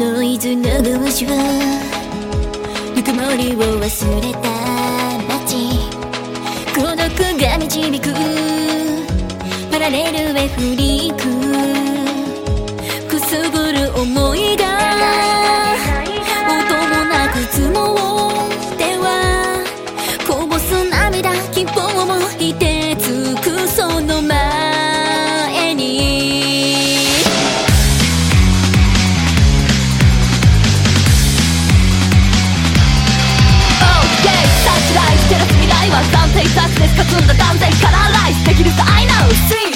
ノイズの群衆ぬくもりを忘れた街。孤独が導くパラレルへ振りく。くすぶる思いが生殺でかつんだ断然カラーライスできるさ I know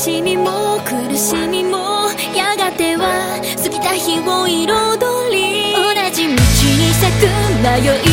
しみも苦しみもやがては過ぎた日を彩り。同じ道に咲く迷い